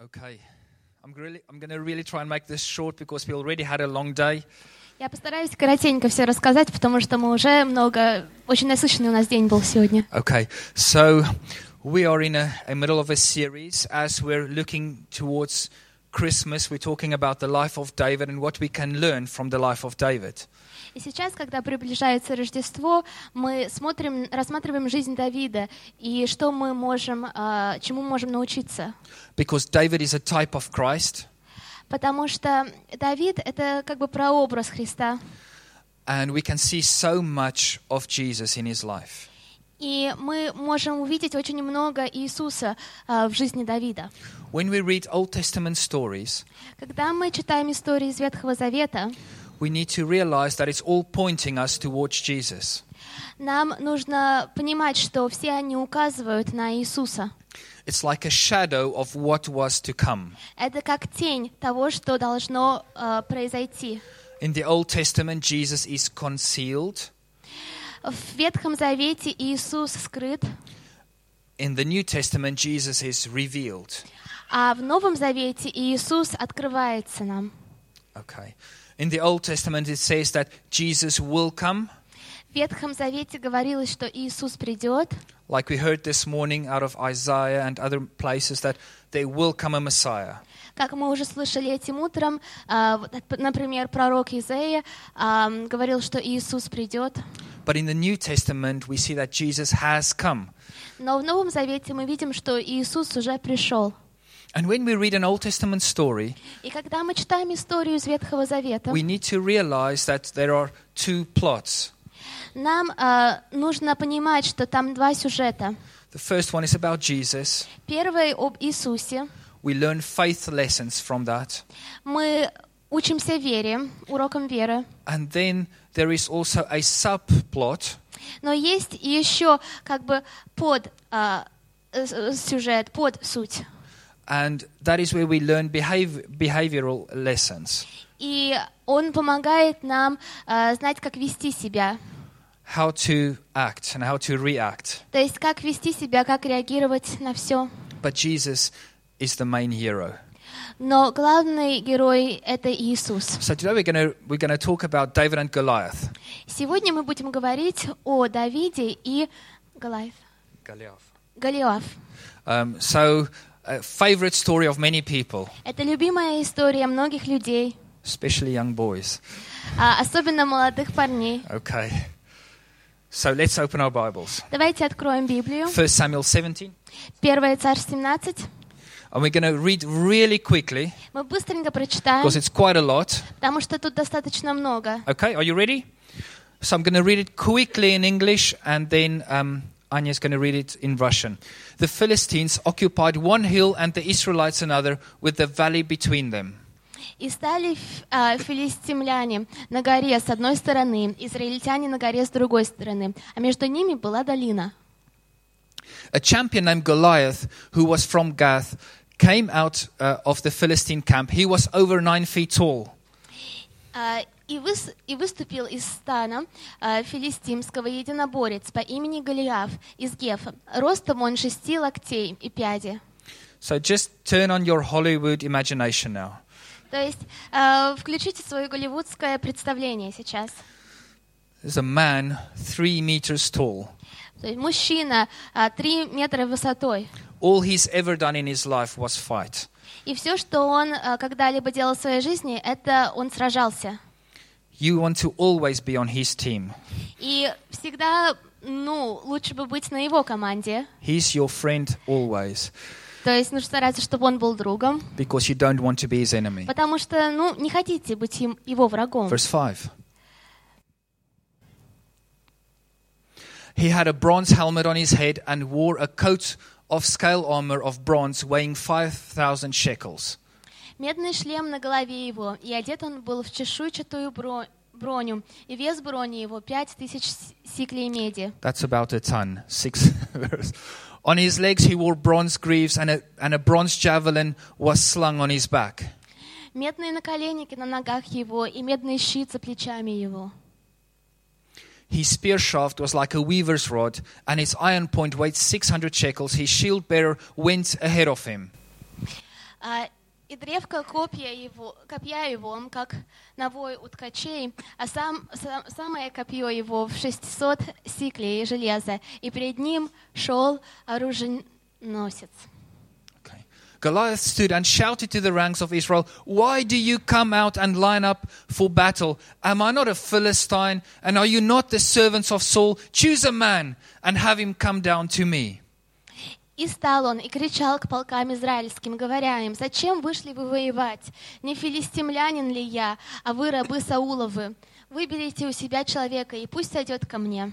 Okay. I'm really I'm going to really try and make this short because we already had a long day. Я постараюсь коротенько все рассказать, потому что мы уже много, очень насыщенный у нас день был сегодня. Okay. So we are in a, a middle of a series as we're looking towards Christmas. We're talking about the life of David and what we can learn from the life of David. И сейчас, когда приближается Рождество, мы смотрим, рассматриваем жизнь Давида и что мы можем, а, чему можем научиться. Because David is a type of Christ Потому что Давид — это как бы прообраз Христа. and we can see so much of Jesus in his life. И мы можем увидеть очень много Иисуса а, в жизни Давида. When we read Old Testament stories, Когда мы читаем истории из Ветхого Завета, we need to realize that it's all pointing us towards Jesus. нам нужно понимать, что все они указывают на Иисуса. It's like a shadow of what was to come. Это как тень того, что должно а, произойти. In the Old Testament, Jesus is concealed. В Ветхом Завете Иисус скрыт, In the New Testament, Jesus is revealed. а в Новом Завете Иисус открывается нам. Okay. In the Old Testament, it says that Jesus will come, В Ветхом Завете говорилось, что Иисус придет, like we heard this morning out of Isaiah and other places, that there will come a Messiah. Как мы уже слышали этим утром, а, например, пророк Изаия а, говорил, что Иисус придет. But in the New Testament, we see that Jesus has come. Но в Новом Завете мы видим, что Иисус уже пришел. And when we read an Old Testament story, И когда мы читаем историю из Ветхого Завета, we need to realize that there are two plots. нам а, нужно понимать, что там два сюжета. The first one is about Jesus. Первый об Иисусе. We learn faith lessons from that. Мы учимся вере, урокам веры. And then there is also a subplot Но есть еще как бы под а, э, э, сюжет, под суть. and that is where we learn behav- behavioral lessons. И он помогает нам а, знать, как вести себя. How to act and how to react. То есть, как вести себя, как реагировать на все. But Jesus is the main hero. Но главный герой — это Иисус. So today we're going to we're going to talk about David and Goliath. Сегодня мы будем говорить о Давиде и Голиаф. Goliath. Голиаф. Um, so a favorite story of many people, Это любимая история многих людей, especially young boys. а особенно молодых парней. Okay. So let's open our Bibles. Давайте откроем Библию. 1 Samuel 17. 1 Царь 17. And we're going to read really quickly Мы быстренько прочитаем, because it's quite a lot. потому что тут достаточно много. Okay, are you ready? So I'm going to read it quickly in English and then um, Anya's going to read it in Russian. The Philistines occupied one hill and the Israelites another with the valley between them. «И стали ф- а, филистимляне на горе с одной стороны, израильтяне на горе с другой стороны, а между ними была долина. A champion named Goliath, who was from Gath, came out uh, of the Philistine camp. He was over nine feet tall. А, И, выс- и выступил из стана а, филистимского единоборец по имени Голиаф из Гефа. Ростом он шести локтей и пяди. So just turn on your Hollywood imagination now. То есть а, включите свое голливудское представление сейчас. There's a man three meters tall. То есть мужчина а, три метра высотой. All he's ever done in his life was fight. И все, что он а, когда-либо делал в своей жизни, это он сражался. You want to always be on his team. И всегда, ну, лучше бы быть на его команде. He's your friend always То есть нужно стараться, чтобы он был другом. because you don't want to be his enemy. Потому что, ну, не хотите быть им- его врагом. Verse 5. He had a bronze helmet on his head and wore a coat of scale armor of bronze weighing 5,000 shekels. Медный шлем на голове его, и одет он был в чешуйчатую бро- броню, и вес брони его пять тысяч с- сиклей меди. That's about a ton. Six verse. On his legs he wore bronze greaves, and a, and a bronze javelin was slung on his back. Медные наколенники на ногах его, и медный щит за плечами его. His spear shaft was like a weaver's rod, and his iron point weighed 600 shekels. His shield bearer went ahead of him. А, и древко копья его, копья его, как навой у ткачей, а сам, сам- самое копье его в 600 сиклей железа, и перед ним шел оруженосец. Okay. Goliath stood and shouted to the ranks of Israel, Why do you come out and line up for battle? Am I not a Philistine? And are you not the servants of Saul? Choose a man and have him come down to me. И стал он и кричал к полкам израильским, говоря им, «Зачем вышли вы воевать? Не филистимлянин ли я, а вы рабы Сауловы? Выберите у себя человека, и пусть сойдет ко мне».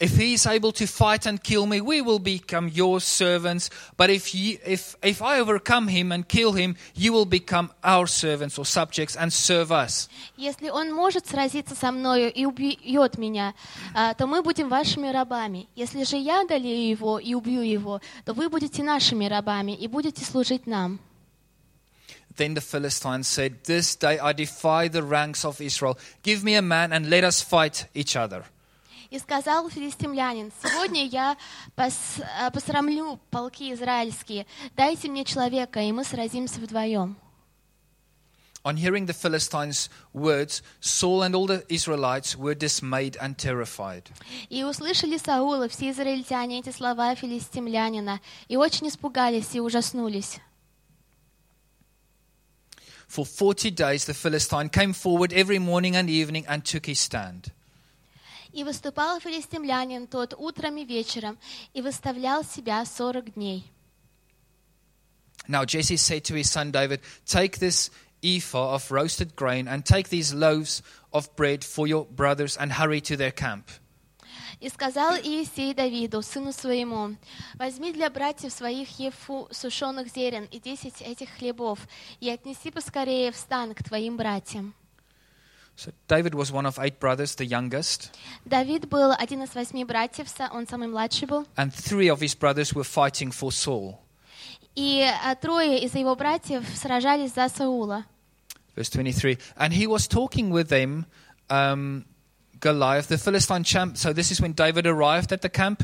If he is able to fight and kill me, we will become your servants. But if, you, if, if I overcome him and kill him, you will become our servants or subjects and serve us. Если он может сразиться со мною и убьет меня, а, то мы будем вашими рабами. Если же я одолею его и убью его, то вы будете нашими рабами и будете служить нам. Then the Philistines said, This day I defy the ranks of Israel. Give me a man and let us fight each other. И сказал филистимлянин, сегодня я пос- а, посрамлю полки израильские, дайте мне человека, и мы сразимся вдвоем. On hearing the Philistines' words, Saul and all the Israelites were dismayed and terrified. И услышали Саул и все израильтяне эти слова филистимлянина, и очень испугались и ужаснулись. For forty days the Philistine came forward every morning and evening and took his stand. И выступал филистимлянин тот утром и вечером, и выставлял себя сорок дней. Now Jesse said to his son David, Take this ephah of roasted grain and take these loaves of bread for your brothers and hurry to their camp. И сказал Иисей Давиду, сыну своему, возьми для братьев своих ефу сушеных зерен и десять этих хлебов, и отнеси поскорее в стан к твоим братьям. So David was one of eight brothers, the youngest, Давид был один из восьми братьев, са- он самый младший был, and three of his brothers were fighting for Saul. и а, трое из его братьев сражались за Саула. Verse 23. And he was talking with them, um, Goliath, the Philistine champ. So this is when David arrived at the camp.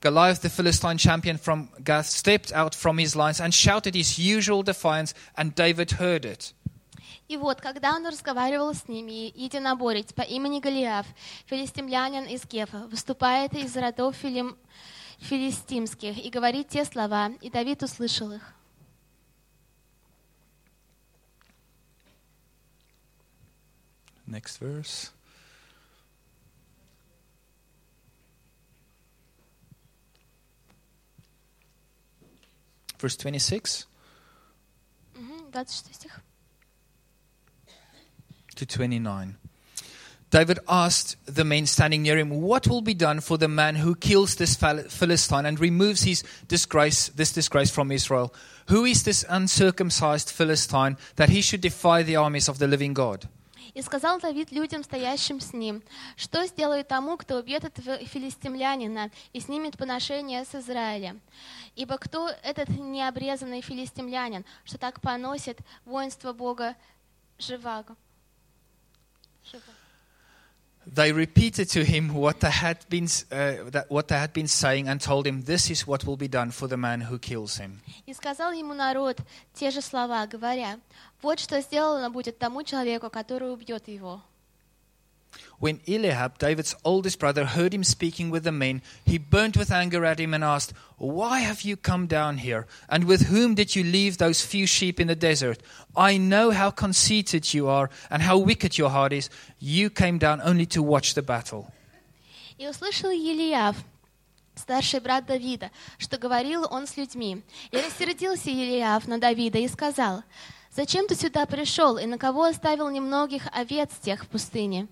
Goliath, the Philistine champion from Gath, stepped out from his lines and shouted his usual defiance, and David heard it. И вот, когда он разговаривал с ними, единоборец по имени Голиаф, филистимлянин из Гефа, выступает из родов филим- филистимских и говорит те слова, и Давид услышал их. Next verse. Verse 26 Мгм, 26 стих. to 29. David asked the men standing near him, What will be done for the man who kills this Phil- Philistine and removes his disgrace, this disgrace from Israel? Who is this uncircumcised Philistine that he should defy the armies of the living God? И сказал Давид людям, стоящим с ним, что сделает тому, кто убьет этого филистимлянина и снимет поношение с Израиля? Ибо кто этот необрезанный филистимлянин, что так поносит воинство Бога живаго? Живо. They repeated to him what they had been, uh, that, what they had been saying and told him, This is what will be done for the man who kills him. И сказал ему народ те же слова, говоря, вот что сделано будет тому человеку, который убьет его. When Eliab, David's oldest brother, heard him speaking with the men, he burnt with anger at him and asked, Why have you come down here? And with whom did you leave those few sheep in the desert? I know how conceited you are and how wicked your heart is. You came down only to watch the battle. И услышал Елиав, старший брат Давида, что говорил он с людьми. И рассердился Елиав на Давида и сказал, «Зачем ты сюда пришел, и на кого оставил немногих овец тех в пустыне?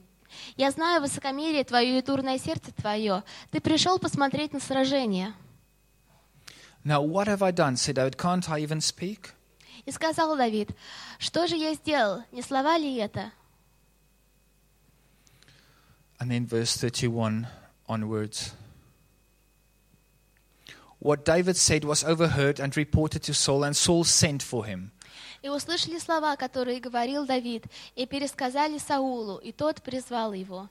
Я знаю высокомерие твое и дурное сердце твое. Ты пришел посмотреть на сражение». Now, what have I done? said David. Can't I even speak? И сказал Давид, «Что же я сделал? Не слова ли это?» And then verse 31 onwards. What David said was overheard and reported to Saul, and Saul sent for him. И услышали слова, которые говорил Давид, и пересказали Саулу, и тот призвал его.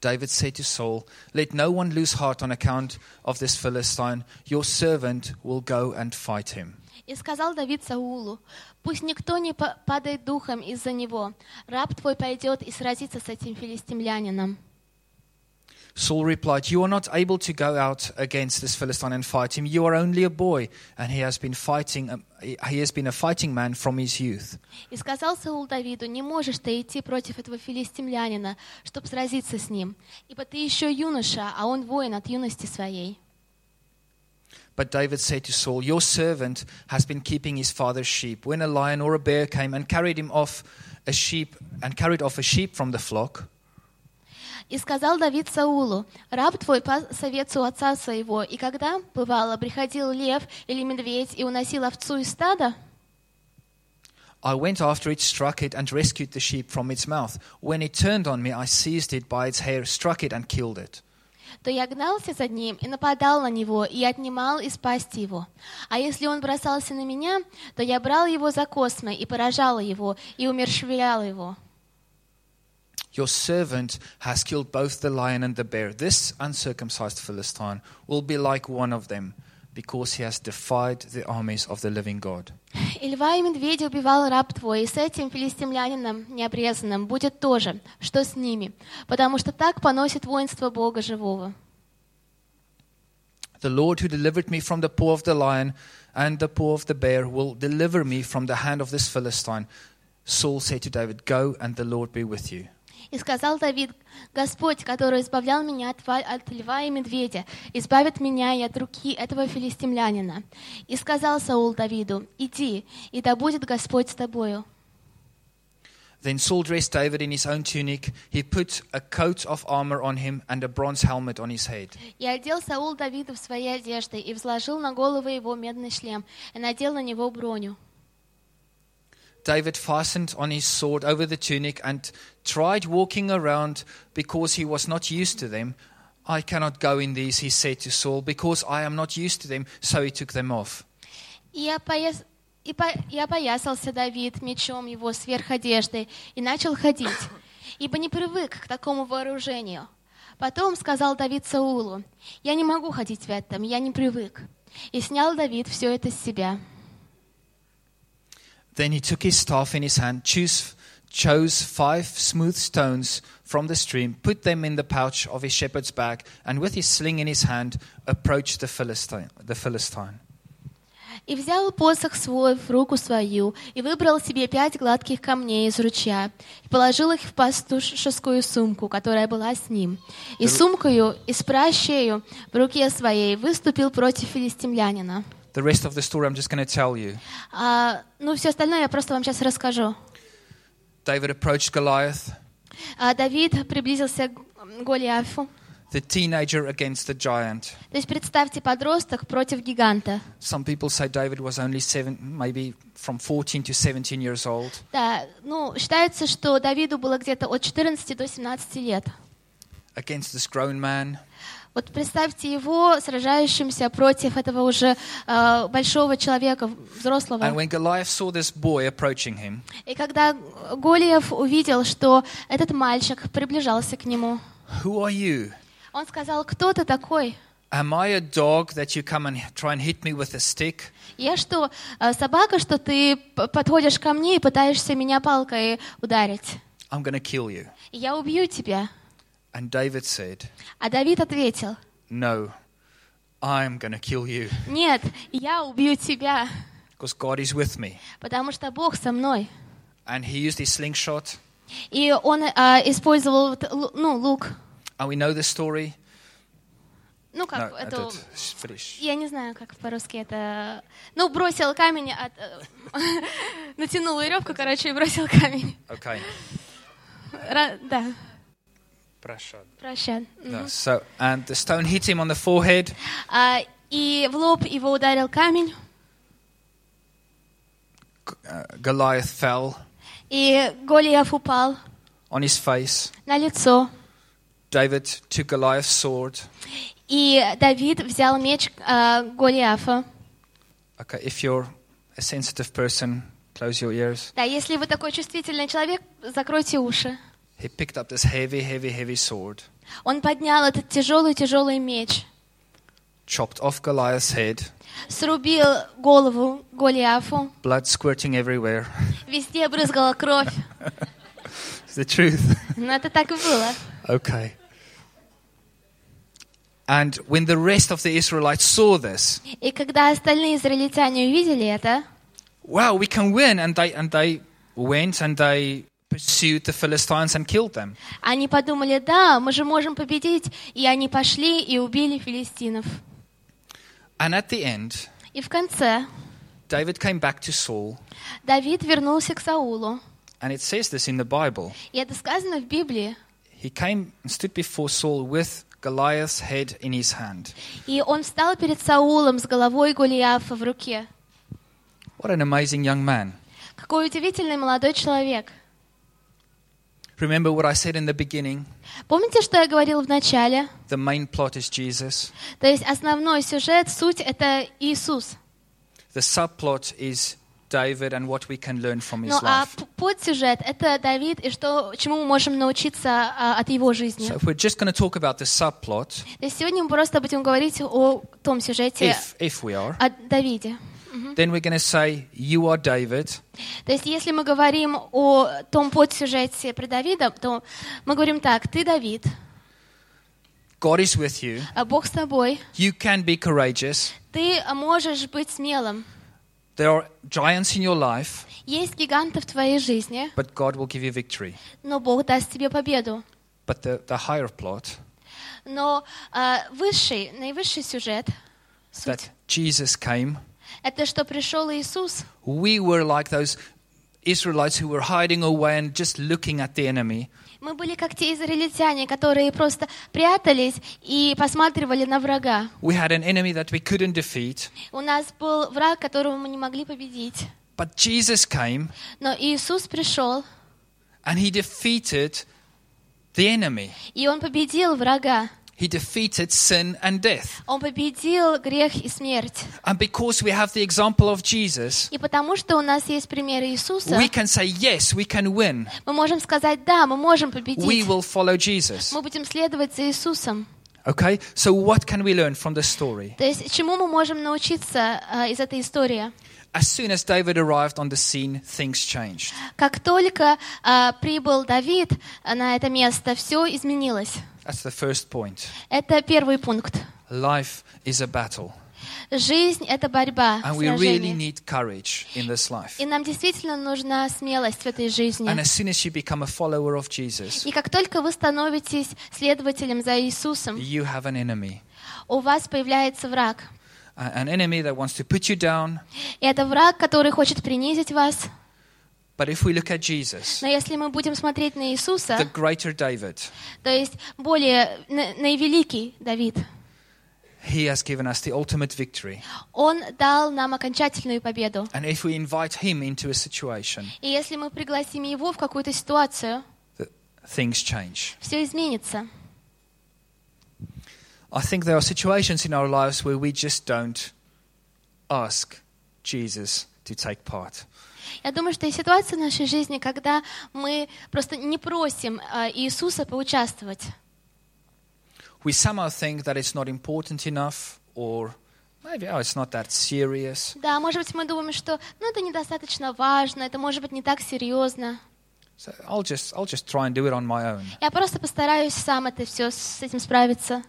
David said to Saul, Let no one lose heart on account of this Philistine. Your servant will go and fight him. И сказал Давид Саулу, «Пусть никто не па- падает духом из-за него. Раб твой пойдет и сразится с этим филистимлянином». Saul replied, You are not able to go out against this Philistine and fight him. You are only a boy, and he has been fighting. um, He has been a fighting man from his youth. И сказал Саул Давиду, «Не можешь ты идти против этого филистимлянина, чтобы сразиться с ним, ибо ты еще юноша, а он воин от юности своей». But David said to Saul, Your servant has been keeping his father's sheep. When a lion or a bear came and carried him off a sheep and carried off a sheep from the flock, И сказал Давид Саулу, «Раб твой пас совет у отца своего, и когда, бывало, приходил лев или медведь и уносил овцу из стада, I went after it, struck it, and rescued the sheep from its mouth. When it turned on me, I seized it by its hair, struck it, and killed it. то я гнался за ним и нападал на него, и отнимал из пасти его. А если он бросался на меня, то я брал его за космы и поражала его, и умерщвляла его. Your servant has killed both the lion and the bear. This uncircumcised Philistine will be like one of them, because he has defied the armies of the living God. И льва и медведя убивал раб твой, и с этим филистимлянином необрезанным будет тоже, что с ними, потому что так поносит воинство Бога живого. The Lord who delivered me from the paw of the lion and the paw of the bear will deliver me from the hand of this Philistine. Saul said to David, Go, and the Lord be with you. И сказал Давид, Господь, который избавлял меня от, от льва и медведя, избавит меня и от руки этого филистимлянина. И сказал Саул Давиду, иди, и да будет Господь с тобою. Then Saul dressed David in his own tunic. He put a coat of armor on him and a bronze helmet on his head. И одел Саул Давида в свои одежды, и взложил на голову его медный шлем, и надел на него броню. David fastened on his sword over the tunic and tried walking around because he was not used to them. I cannot go in these, he said to Saul, because I am not used to them. So he took them off. И, опояс- и по- и опоясался Давид мечом его сверх одежды и начал ходить, ибо не привык к такому вооружению. Потом сказал Давид Саулу, «Я не могу ходить в этом, я не привык». И снял Давид все это с себя. Then he took his staff in his hand, choose, chose five smooth stones from the stream, put them in the pouch of his shepherd's bag, and with his sling in his hand, approached the Philistine. The Philistine. И взял посох свой в руку свою, и выбрал себе пять гладких камней из ручья, и положил их в пастушескую сумку, которая была с ним. И сумкою, и с пращею в руке своей выступил против филистимлянина. The rest of the story I'm just going to tell you. А, ну, все остальное я просто вам сейчас расскажу. David approached Goliath, А, Давид приблизился к Голиафу. the teenager against the giant. То есть представьте подросток против гиганта. Some people say David was only seven, maybe from 14 to 17 years old. Да, ну, считается, что Давиду было где-то от 14 до 17 лет. against this grown man. Вот представьте его сражающимся против этого уже э, большого человека, взрослого. And when Goliath saw this boy approaching him, И когда Голиев увидел, что этот мальчик приближался к нему, Who are you? он сказал, кто ты такой? Am I a dog that you come and try and hit me with a stick? Я что, э, собака, что ты подходишь ко мне и пытаешься меня палкой ударить? I'm to kill you. Я убью тебя. And David said, А Давид ответил, No, I'm to kill you нет, я убью тебя, because God is with me. потому что Бог со мной. And he used his slingshot. И он э, использовал ну, лук. And we know the story. Ну, как no, это... Я не знаю, как по-русски это... Ну, бросил камень, от... э, натянул веревку, короче, и бросил камень. Okay. Ра- Да, Prashad. прощай. No, so, and the stone hit him on the forehead. А, и в лоб его ударил камень, uh, Goliath fell и Голиаф упал on his face. на лицо. David took Goliath's sword. И Давид взял меч а, Голиафа. Okay, if you're a sensitive person, close your ears. Да, если вы такой чувствительный человек, закройте уши. He picked up this heavy, heavy, heavy sword. Он поднял этот тяжелый-тяжелый меч, chopped off Goliath's head, срубил голову Голиафу, blood squirting everywhere. везде брызгала кровь. It's the truth. Но это так и было. Okay. And when the rest of the Israelites saw this, И когда остальные израильтяне увидели это, wow, we can win, and they and they went and they pursued the Philistines and killed them. они подумали, да, мы же можем победить. И они пошли и убили филистинов. And at the end, И в конце David came back to Saul, Давид вернулся к Саулу. and it says this in the Bible. И это сказано в Библии. He came and stood before Saul with Goliath's head in his hand. И он встал перед Саулом с головой Голиафа в руке. What an amazing young man. Какой удивительный молодой человек. Remember what I said in the beginning? Помните, что я говорил в начале? The main plot is Jesus. То есть основной сюжет, суть — это Иисус. The subplot is David and what we can learn from his Ну а life. подсюжет — это Давид и что, чему мы можем научиться а, от его жизни. So we're just going to talk about the subplot, То есть сегодня мы просто будем говорить о том сюжете if if we are, о Давиде. then we're going to say, "You are David, То есть если мы говорим о том подсюжете про Давида, то мы говорим так, ты Давид, God is with you. а Бог с тобой, You can be courageous. ты можешь быть смелым. There are giants in your life, Есть гиганты в твоей жизни, but God will give you victory." но Бог даст тебе победу. But the the higher plot Но а, высший, наивысший сюжет, that суть, Jesus came. Это что пришел Иисус. We were like those Israelites who were hiding away and just looking at the enemy. Мы были как те израильтяне, которые просто прятались и посматривали на врага. We had an enemy that we couldn't defeat, У нас был враг, которого мы не могли победить. but Jesus came Но Иисус пришел, and he defeated the enemy. и Он победил врага. He defeated sin and death. Он победил грех и смерть. And because we have the example of Jesus, И потому что у нас есть пример Иисуса, we can say, yes, we can win. мы можем сказать, да, мы можем We победить. will follow Jesus. Мы будем следовать за Иисусом. Okay? So, what can we learn from the story? То есть чему мы можем научиться а, из этой истории? As soon as David arrived on the scene, things changed. Как только а, прибыл Давид а, на это место, все изменилось. That's the first point. Это первый пункт. Life is a battle. Жизнь — это борьба, And we really need courage in this life. И нам действительно нужна смелость в этой жизни. And as soon as you become a follower of Jesus, И как только вы становитесь следователем за Иисусом, you have an enemy. у вас появляется враг. A- An enemy that wants to put you down. И это враг, который хочет принизить вас. But if we look at Jesus, Но если мы будем смотреть на Иисуса, the greater David, то есть более на- наивеликий Давид, he has given us the ultimate victory. он дал нам окончательную победу. And if we invite him into a situation, И если мы пригласим его в какую-то ситуацию, th- things change. все изменится. I think there are situations in our lives where we just don't ask Jesus to take part. Я думаю, что есть ситуации в нашей жизни, когда мы просто не просим а, Иисуса поучаствовать. We somehow think that it's not important enough, or maybe, oh, it's not that serious. Да, может быть, мы думаем, что ну, это недостаточно важно, это может быть не так серьезно. So I'll just, I'll just try and do it on my own. Я просто постараюсь сам это все с этим справиться.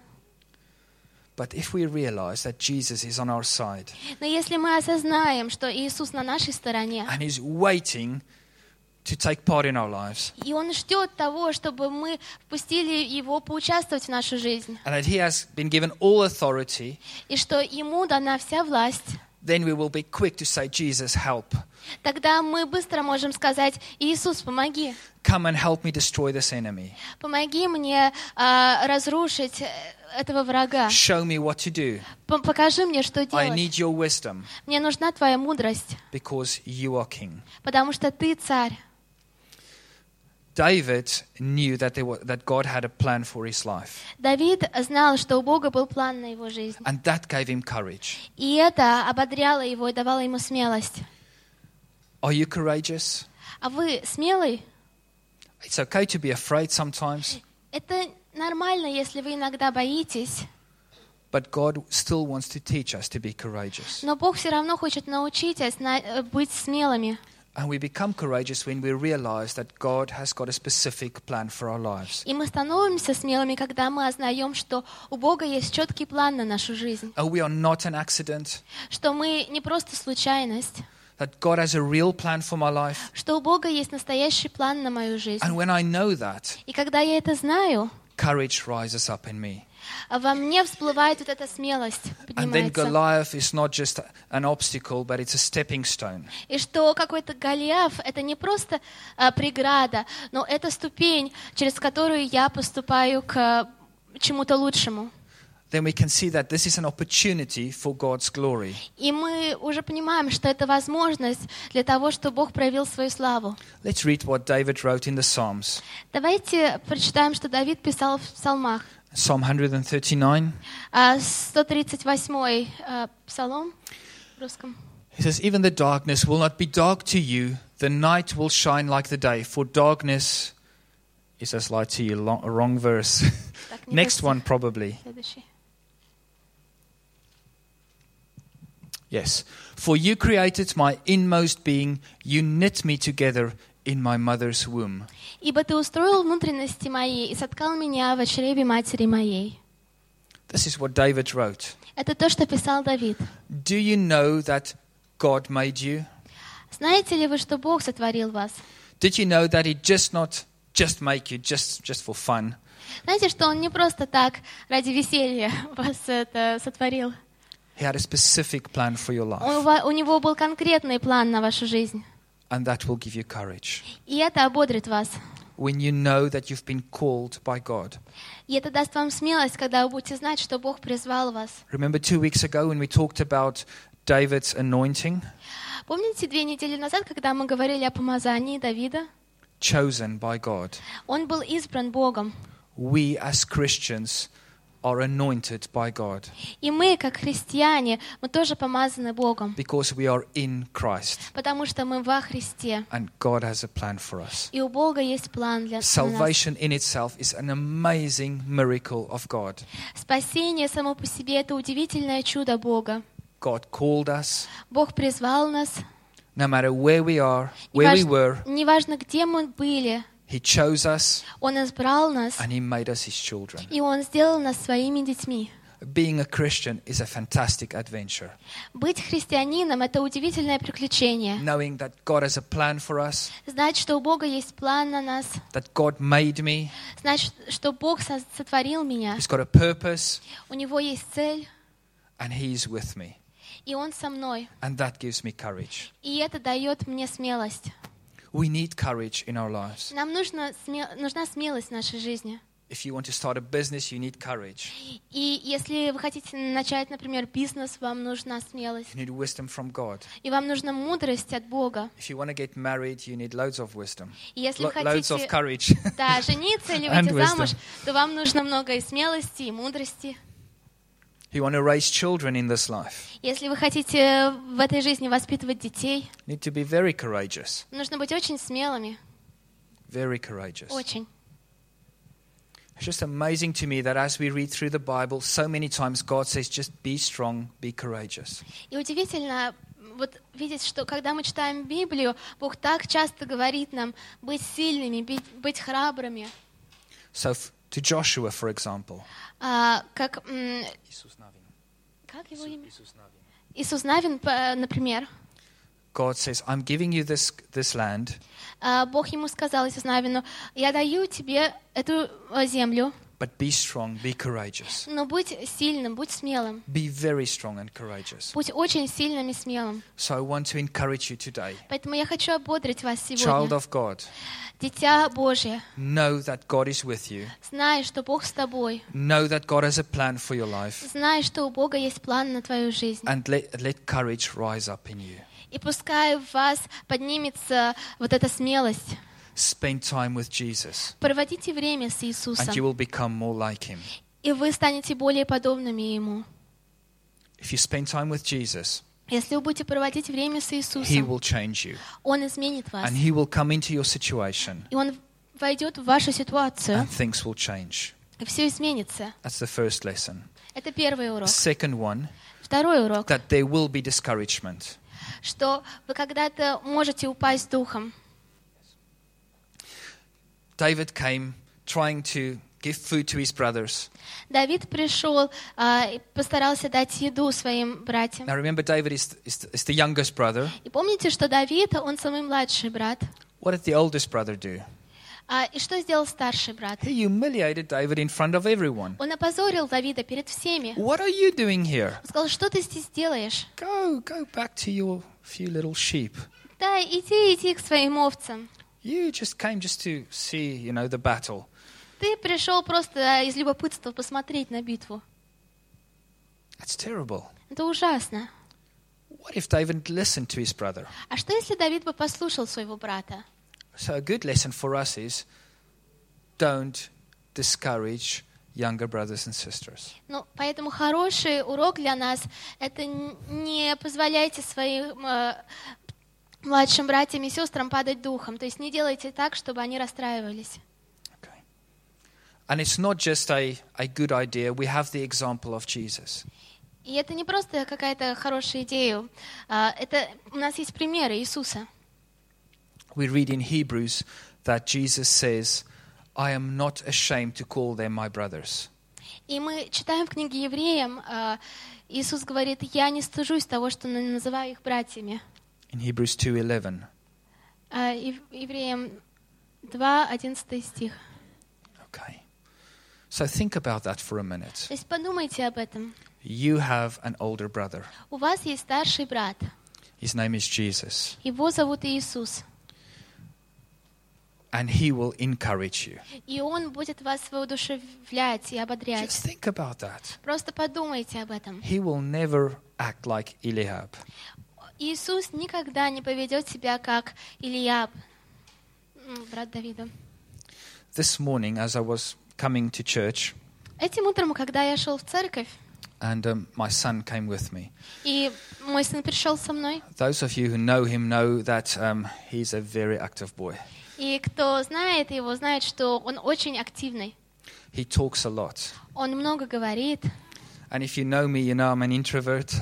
But if we realize that Jesus is on our side Но если мы осознаем, что Иисус на нашей стороне, and is waiting to take part in our lives, и Он ждет того, чтобы мы впустили Его поучаствовать в нашу жизнь, and that He has been given all authority, и что Ему дана вся власть, then we will be quick to say, Jesus, help. тогда мы быстро можем сказать, Иисус, помоги. Come and help me destroy this enemy. Помоги мне а, разрушить э, этого врага. Show me what to do. Покажи мне, что I делать. need your wisdom Мне нужна твоя мудрость, because you are king. потому что ты царь. David knew that, there was, that God had a plan for his life, Давид знал, что у Бога был план на его жизнь. and that gave him courage. И это ободряло его и давало ему смелость. Are you courageous? А вы смелый? It's okay to be afraid sometimes, Это нормально, если вы иногда боитесь, But God still wants to teach us to be courageous. но Бог все равно хочет научить нас на- э, быть смелыми. And we become courageous when we realize that God has got a specific plan for our lives. И мы становимся смелыми, когда мы ознаем, что у Бога есть четкий план на нашу жизнь, Oh, we are not an accident, что мы не просто случайность, that God has a real plan for my life. что у Бога есть настоящий план на мою жизнь. And when I know that, И когда я это знаю, courage rises up in me. Во мне всплывает вот эта смелость, поднимается. И что какой-то Голиаф — это не просто а, преграда, но это ступень, через которую я поступаю к а, чему-то лучшему. Then we can see that this is an opportunity for God's glory. И мы уже понимаем, что это возможность для того, чтобы Бог проявил свою славу. Let's read what David wrote in the Psalms. Давайте прочитаем, что Давид писал в псалмах. Psalm 139. А, 138-й а, псалом в русском. He says, Even the darkness will not be dark to you, the night will shine like the day, for darkness is as light to you. Long, wrong verse. Так, не Next то, one, probably. Следующий. Yes. For you created my inmost being, you knit me together in my mother's womb. «Ибо ты устроил внутренности мои и соткал меня в чреве матери моей». This is what David wrote. Это то, что писал Давид. Do you know that God made you? Знаете ли вы, что Бог сотворил вас? Did you know that He just not just make you just just for fun? Знаете, что Он не просто так ради веселья вас это сотворил. He had a specific plan for your У, life, ва- у Него был конкретный план на вашу жизнь. and that will give you courage. И это ободрит вас. When you know that you've been called by God. И это даст вам смелость, когда вы будете знать, что Бог призвал вас. Remember two weeks ago when we talked about David's anointing, Помните две недели назад, когда мы говорили о помазании Давида? chosen by God? Он был избран Богом. We as Christians are anointed by God И мы, как христиане, мы тоже помазаны Богом, because we are in Christ, потому что мы во Христе. and God has a plan for us. И у Бога есть план для нас. Salvation in itself is an amazing miracle of God. Спасение само по себе — это удивительное чудо Бога. God called us, Бог призвал нас. no matter where we are, where we were, Неважно, где мы были, He chose us Он избрал нас, and He made us His children. и Он сделал нас своими детьми. Being a Christian is a fantastic adventure. Быть христианином — это удивительное приключение. Knowing that God has a plan for us, Знать, что у Бога есть план на нас. that God made me, Знать, что Бог со- сотворил меня. He's got a purpose, У Него есть цель, and He's with me. и Он со мной. And that gives me courage. И это дает мне смелость. We need courage in our lives. Нам нужно, нужна смелость в нашей жизни. If you want to start a business, you need courage. И если вы хотите начать, например, бизнес, вам нужна смелость. You need wisdom from God. И вам нужна мудрость от Бога. If you want to get married, you need loads of wisdom, И если Lo- вы loads of хотите courage. да, жениться или выйти замуж, то вам нужно много и смелости, и мудрости. You want to raise children in this life, Если вы хотите в этой жизни воспитывать детей, need to be very courageous. нужно быть очень смелыми. Very courageous. Очень. It's just amazing to me that as we read through the Bible, so many times God says, just be strong, be courageous. И удивительно вот видеть, что когда мы читаем Библию, Бог так часто говорит нам быть сильными, быть, быть храбрыми. So to Joshua, for example, А, как, м, как его имя? Иисус Навин, п- например. God says, I'm giving you this, this land, А, Бог ему сказал, Иисус Навину, я даю тебе эту а, землю, but be strong, be courageous. но будь сильным, будь смелым. Be very strong and courageous. Будь очень сильным и смелым. So I want to encourage you today, Поэтому я хочу ободрить вас child сегодня. of God, Дитя Божье, know that God is with you. знай, что Бог с тобой. Know that God has a plan for your life. Знай, что у Бога есть план на твою жизнь. And let, let courage rise up in you. И пускай в вас поднимется вот эта смелость. Spend time with Jesus, Проводите время с and you Иисусом, will become more like Him. и вы станете более подобными Ему. If you spend time with Jesus, Если вы будете проводить время с He Иисусом, will change you, Он изменит вас. and He will come into your situation, И Он войдет в вашу ситуацию, and things will change. и все изменится. That's the first lesson. Это первый урок. Second one, Второй урок, that there will be discouragement. что вы когда-то можете упасть духом. David came trying to give food to his brothers. Давид пришел а, и постарался дать еду своим братьям. Now remember, David is, is, is the youngest brother. И помните, что Давид, он самый младший брат. What did the oldest brother do? А, и что сделал старший брат? He humiliated David in front of everyone. Он опозорил Давида перед всеми. What are you doing here? Он сказал, что ты здесь делаешь? Go, go back to your few little sheep. Да, иди, иди к своим овцам. You just came just to see, you know, the battle. Ты пришел просто из любопытства посмотреть на битву. That's terrible. Это ужасно. What if David listened to his brother? А что, если Давид бы послушал своего брата? So a good lesson for us is don't discourage younger brothers and sisters. Ну, поэтому хороший урок для нас – это н- не позволяйте своим э, младшим братьям и сестрам падать духом. То есть не делайте так, чтобы они расстраивались. Okay. And it's not just a, a good idea. We have the example of Jesus. И это не просто какая-то хорошая идея. А, Это у нас есть примеры Иисуса. We read in Hebrews that Jesus says, I am not ashamed to call them my brothers. И мы читаем в книге Евреям, а, Иисус говорит, я не стыжусь того, что на- называю их братьями. In Hebrews 2:11. А, Ев- Евреям 2, 11 стих. Okay. So think about that for a minute. То есть подумайте об этом. You have an older brother. У вас есть старший брат. His name is Jesus, Его зовут Иисус. and he will encourage you. И Он будет вас воодушевлять и ободрять. Just think about that. Просто подумайте об этом. He will never act like Eliab. Иисус никогда не поведет себя как Илья, брат Давида. This morning, as I was coming to church, Этим утром, когда я шел в церковь, and um, my son came with me. и мой сын пришел со мной, Those of you who know him know that um, he's a very active boy. и кто знает его, знает, что он очень активный. He talks a lot. Он много говорит. And if you know me, you know I'm an introvert.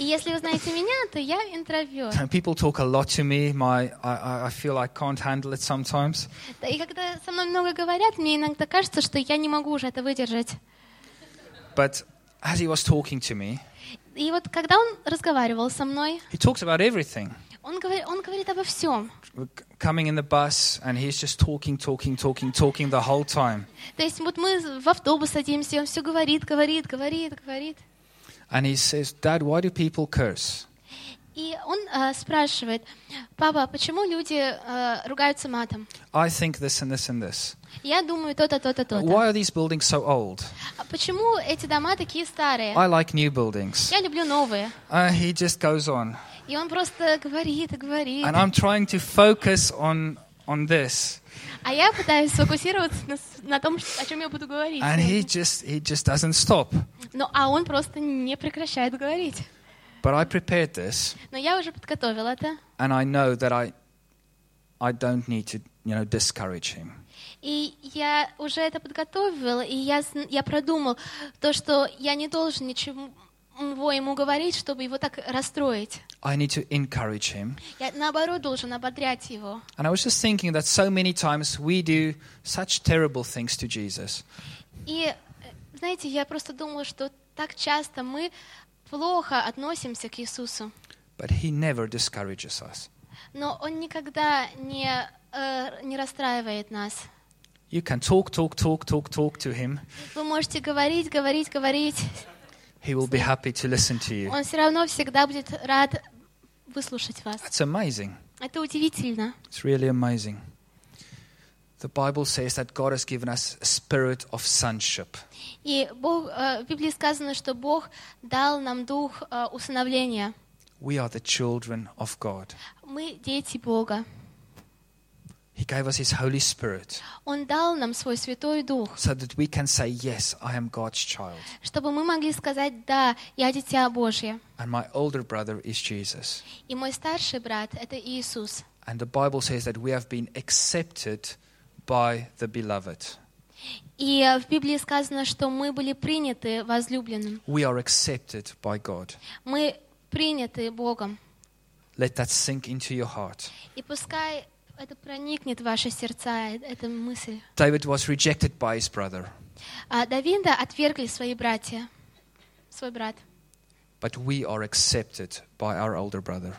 И если вы знаете меня, то я интроверт. and people talk a lot to me. My, I, I- feel I can't handle it sometimes. И когда со мной много говорят, мне иногда кажется, что я не могу уже это выдержать. But as he was talking to me, И вот когда он разговаривал со мной, he talks about everything. он говорит, он говорит обо всем. Coming in the bus, and he's just talking, talking, talking, talking the whole time. То есть вот мы в автобус садимся, он все говорит, говорит, говорит, говорит. And he says, Dad, why do people curse? И он э, спрашивает, папа, а почему люди э, ругаются матом? I think this and this and this. Я думаю, то-то, то-то, то-то. Why are these buildings so old? А почему эти дома такие старые? I like new buildings. Я люблю новые. Uh, he just goes on. И он просто говорит и говорит. And I'm trying to focus on, on this. А я пытаюсь сфокусироваться на, на том, о чем я буду говорить. And he just, he just doesn't stop. Ну, а он просто не прекращает говорить. But I prepared this, Но я уже подготовила это. and I know that I, I don't need to, you know, discourage him. И я уже это подготовила, и я, я продумал то, что я не должен ничего ему говорить, чтобы его так расстроить. I need to encourage him. Я, наоборот, должен ободрять его. And I was just thinking that so many times we do such terrible things to Jesus. И, э, знаете, я просто думала, что так часто мы плохо относимся к Иисусу, But he never discourages us. но Он никогда не, э, не расстраивает нас. You can talk, talk, talk, talk, talk to him. Вы можете говорить, говорить, говорить. He will be happy to listen to you. Он все равно всегда будет рад выслушать вас. That's amazing. Это удивительно. It's really amazing. The Bible says that God has given us a spirit of sonship. И Бог, э, в Библии сказано, что Бог дал нам дух э, усыновления. We are the children of God. Мы дети Бога. He gave us His Holy Spirit Он дал нам свой Святой Дух, so that we can say, Yes, I am God's child. чтобы мы могли сказать, да, я дитя Божье. And my older brother is Jesus. И мой старший брат — это Иисус. And the Bible says that we have been accepted by the beloved. И э, в Библии сказано, что мы были приняты возлюбленным. We are accepted by God. Мы приняты Богом. Let that sink into your heart. И пускай это проникнет в ваши сердца, э- эта мысль. David was rejected by his brother, А Давида отвергли свои братья, свой брат. but we are accepted by our older brother.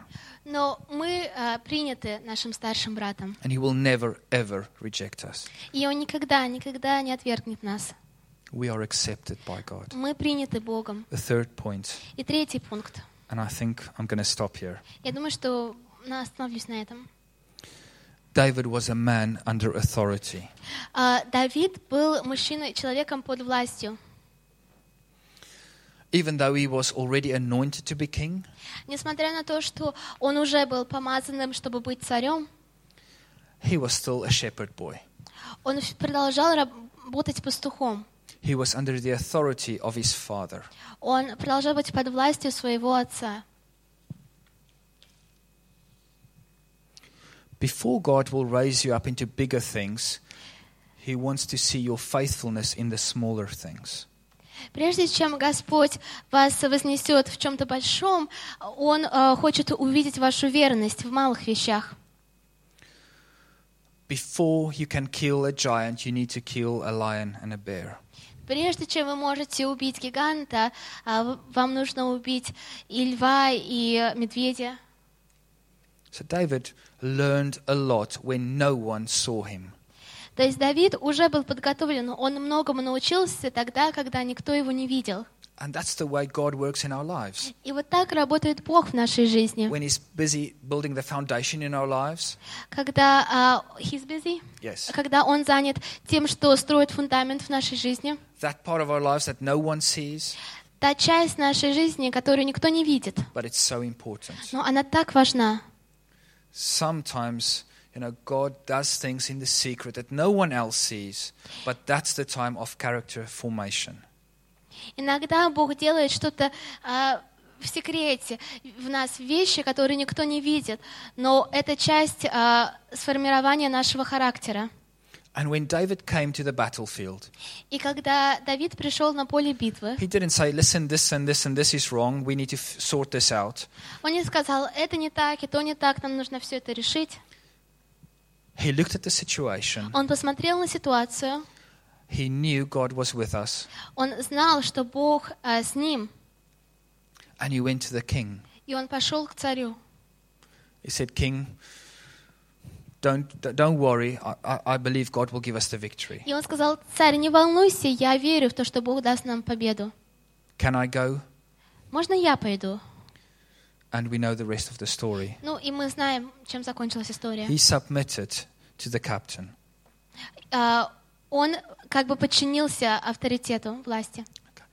Но мы э, приняты нашим старшим братом. And he will never, ever reject us. И он никогда, никогда не отвергнет нас. We are accepted by God. Мы приняты Богом. The third point, И третий пункт. and I think I'm going to stop here. Я думаю, что на- остановлюсь на этом. David was a man under authority. А, Давид был мужчиной, человеком под властью. Even though he was already anointed to be king, Несмотря на то, что он уже был помазанным, чтобы быть царем, he was still a shepherd boy. он в- продолжал работать пастухом. He was under the authority of his father. Он продолжал быть под властью своего отца. Before God will raise you up into bigger things, he wants to see your faithfulness in the smaller things. Прежде чем Господь вас вознесет в чем-то большом, Он э, хочет увидеть вашу верность в малых вещах. Before you can kill a giant, you need to kill a lion and a bear. Прежде чем вы можете убить гиганта, а, в- вам нужно убить и льва, и э, медведя. So David learned a lot when no one saw him. То есть Давид уже был подготовлен, он многому научился тогда, когда никто его не видел. And that's the way God works in our lives. И вот так работает Бог в нашей жизни. When He's busy building the foundation in our lives, Когда а, he's busy, yes, когда он занят тем, что строит фундамент в нашей жизни, that part of our lives that no one sees, та часть нашей жизни, которую никто не видит, but it's so important. но она так важна. Sometimes, you know, God does things in the secret that no one else sees, but that's the time of character formation. Иногда Бог делает что-то а, в секрете в нас, вещи, которые никто не видит, но это часть а, сформирования нашего характера. And when David came to the battlefield, И когда Давид пришел на поле битвы, he didn't say, Listen, this and this and this is wrong. We need to f- sort this out. он не сказал, это не так, и то не так, нам нужно все это решить. He looked at the situation. Он посмотрел на ситуацию, He knew God was with us. он знал, что Бог а, с ним, And he went to the king. и он пошел к царю. He said, King, don't, don't worry. I, I, believe God will give us the victory. И он сказал, царь, не волнуйся, я верю в то, что Бог даст нам победу. Can I go? Можно я пойду? And we know the rest of the story. Ну, и мы знаем, чем закончилась история. He submitted to the captain. А, он как бы подчинился авторитету власти.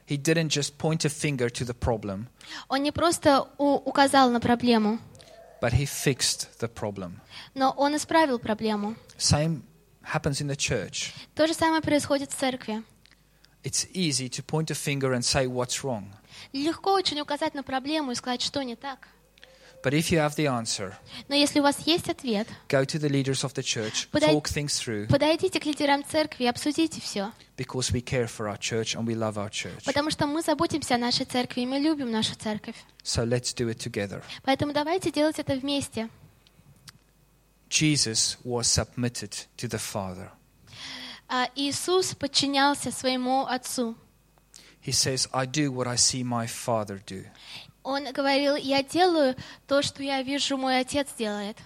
He didn't just point a finger to the problem, Он не просто указал на проблему, but he fixed the problem. но он исправил проблему. Same happens in the church. То же самое происходит в церкви. It's easy to point a finger and say what's wrong. Легко очень указать на проблему и сказать, что не так. But if you have the answer, Но если у вас есть ответ, go to the leaders of the church, But I- talk things through, подойдите к лидерам церкви и обсудите все. because we care for our church and we love our church. Потому что мы заботимся о нашей церкви, и мы любим нашу церковь. So let's do it together. Поэтому давайте делать это вместе. Jesus was submitted to the Father. А Иисус подчинялся своему Отцу. He says, I do what I see my Father do. Он говорил, я делаю то, что я вижу, мой Отец делает.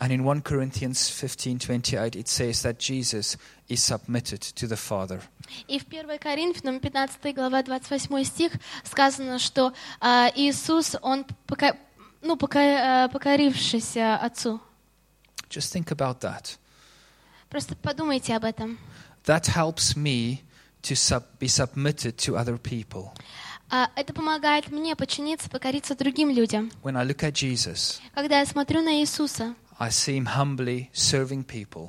And in 1 Corinthians 15:28 it says that Jesus is submitted to the Father. И в 1 Коринфянам 15 глава 28 стих сказано, что а, Иисус, Он ну, а, покорившийся Отцу. Just think about that. Просто подумайте об этом. That helps me to sub- be submitted to other people. А, это помогает мне подчиниться, покориться другим людям. When I look at Jesus, Когда я смотрю на Иисуса, I see him humbly serving people.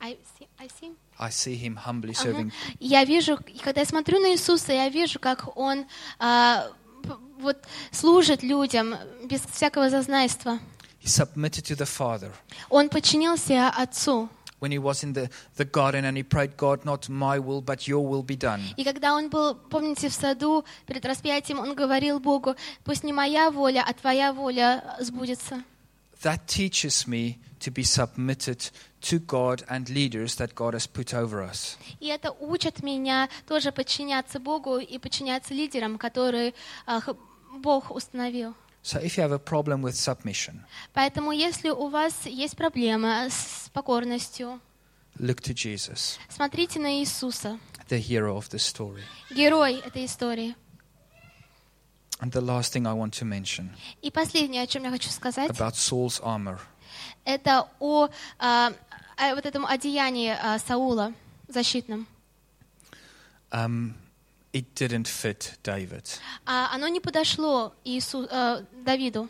I see- I see. I see him humbly serving. я вижу, когда я смотрю на Иисуса, я вижу, как Он п- вот, служит людям без всякого зазнайства. He submitted to the Father. Он подчинился Отцу. When he was in the, the garden and he prayed, God, not my will, but your will be done. И когда он был, помните, в саду перед распятием, он говорил Богу, пусть не моя воля, а твоя воля сбудется. That teaches me to be submitted to God and leaders that God has put over us. И это учит меня тоже подчиняться Богу и подчиняться лидерам, которые Бог установил. So if you have a problem with submission, Поэтому, если у вас есть проблема с покорностью, look to Jesus, смотрите на Иисуса, the hero of the story. герой этой истории. And the last thing I want to mention И последнее, о чем я хочу сказать, about Saul's armor. это о, а, о вот этом одеянии а, Саула защитном. Um, it didn't fit David. А оно не подошло Иису, а, Давиду.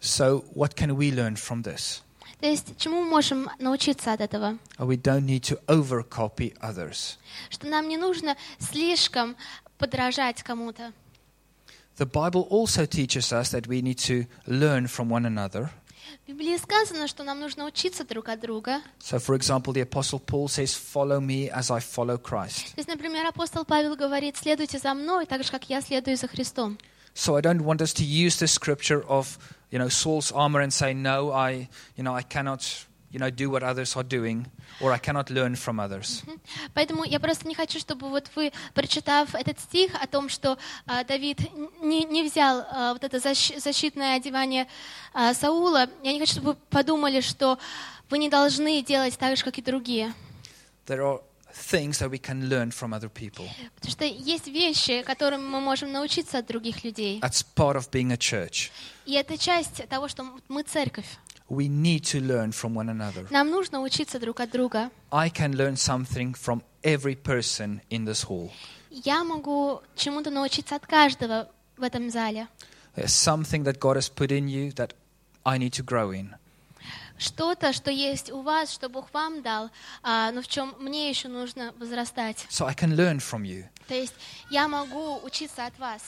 So what can we learn from this? То есть, чему мы можем научиться от этого? Uh, We don't need to overcopy others. Что нам не нужно слишком подражать кому-то. The Bible also teaches us that we need to learn from one another. Библии сказано, что нам нужно учиться друг от друга. So, for example, the Apostle Paul says, Follow me as I follow Christ. То есть, например, апостол Павел говорит, следуйте за мной, так же, как я следую за Христом. So, I don't want us to use the scripture of, you know, Saul's armor and say, No, I, you know, I cannot, you know, do what others are doing, or I cannot learn from others. Поэтому я просто не хочу, чтобы вот вы, прочитав этот стих о том, что а, Давид не, не взял а, вот это защ- защитное одевание а, Саула, я не хочу, чтобы вы подумали, что вы не должны делать так же, как и другие. There are things that we can learn from other people. Потому что есть вещи, которым мы можем научиться от других людей. That's part of being a church. И это часть того, что мы церковь. We need to learn from one another. Нам нужно учиться друг от друга. I can learn something from every person in this hall. Я могу чему-то научиться от каждого в этом зале. There's something that God has put in you that I need to grow in. Что-то, что есть у вас, что Бог вам дал, а, но в чем мне еще нужно возрастать. So I can learn from you. То есть я могу учиться от вас.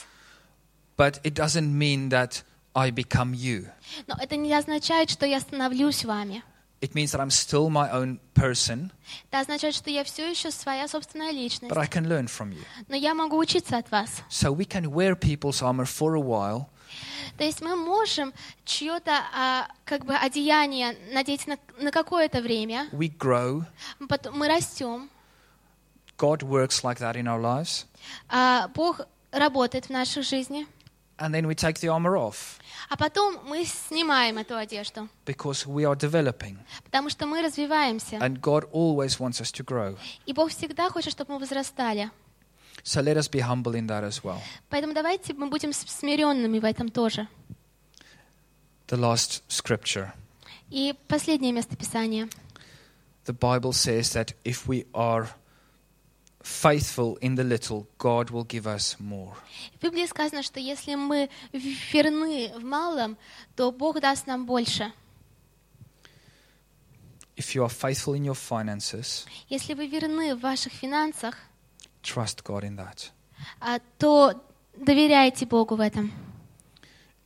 But it doesn't mean that I become you. Но это не означает, что я становлюсь вами. It means that I'm still my own person, Это означает, что я все еще своя собственная личность. but I can learn from you. Но я могу учиться от вас. So we can wear people's armor for a while, То есть мы можем чье-то а, как бы одеяние надеть на, на какое-то время, we grow. потом мы растем, God works like that in our lives. а Бог работает в нашей жизни, And then we take the armor off а потом мы снимаем эту одежду, because we are developing. потому что мы развиваемся. And God always wants us to grow. И Бог всегда хочет, чтобы мы возрастали. So let us be humble in that as well. Поэтому давайте мы будем с- смиренными в этом тоже. The last scripture. И последнее место Писания. The Bible says that if we are faithful in the little, God will give us more. В Библии сказано, что если мы верны в малом, то Бог даст нам больше. If you are faithful in your finances, Если вы верны в ваших финансах, trust God in that. а, то доверяйте Богу в этом.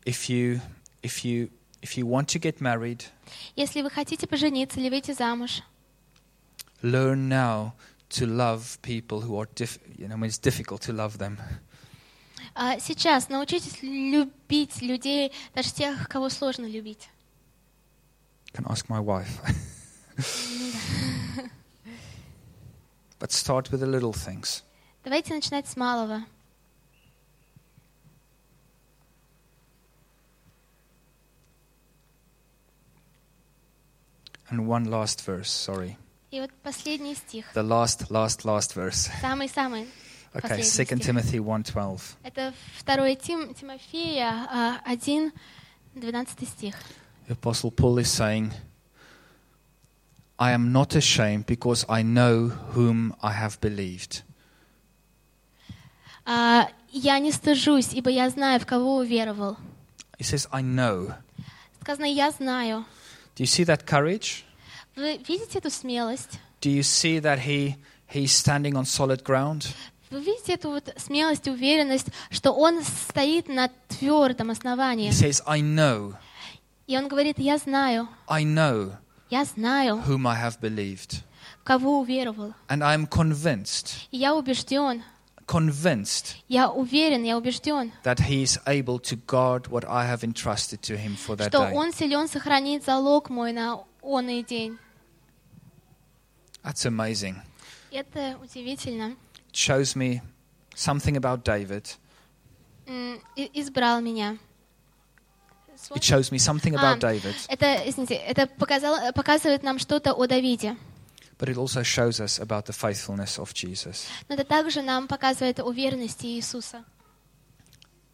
If you if you if you want to get married, Если вы хотите пожениться или выйти замуж, learn now to love people who are diff- you know, it's difficult to love them. а, сейчас научитесь любить людей, даже тех, кого сложно любить. Can ask my wife. but start with the little things. Давайте начинать с малого. And one last verse, sorry. И вот последний стих, The last last last verse. самый-самый. Okay, Последний 2 стих. Timothy 1:12. Это 2 Тим, Тимофея а, 1, 12 стих. The Apostle Paul is saying, I am not ashamed because I know whom I have believed. А, «Я не стыжусь, ибо я знаю, в кого уверовал». He says, I know. Сказано «я знаю». Do you see that courage? Вы видите эту смелость? Do you see that he he's standing on solid ground? Вы видите эту вот смелость и уверенность, что он стоит на твердом He основании. says, I know. И он говорит, я знаю, I know Я знаю, whom I have believed. кого уверовал. And I am convinced, И я убежден, convinced я уверен, я убежден, that he is able to guard what I have entrusted to him for that что day. Он силен сохранить залог мой на он и день. That's amazing. Это удивительно. It shows me something about David. М, и- Избрал меня. It shows me something about Um, David, Это, извините, это показало- показывает нам что-то о Давиде. but it also shows us about the faithfulness of Jesus. Но это также нам показывает о верности Иисуса.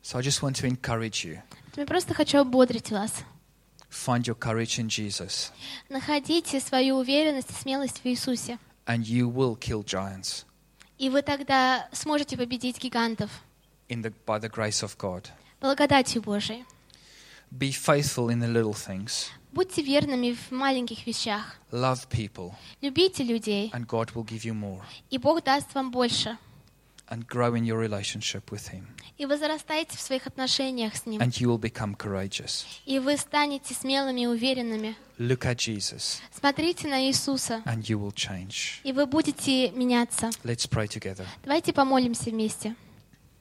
So I just want to encourage you. Я просто хочу ободрить вас. Find your courage in Jesus, Находите свою уверенность и смелость в Иисусе. and you will kill giants И вы тогда сможете победить гигантов in the, by the grace of God. благодатью Божией. Be faithful in the little things. Будьте верными в маленьких вещах. Love people, Любите людей, and God will give you more. и Бог даст вам больше. And grow in your relationship with Him, И возрастайте в своих отношениях с Ним. and you will become courageous. И вы станете смелыми и уверенными. Look at Jesus, Смотрите на Иисуса, and you will change. и вы будете меняться. Let's pray together. Давайте помолимся вместе.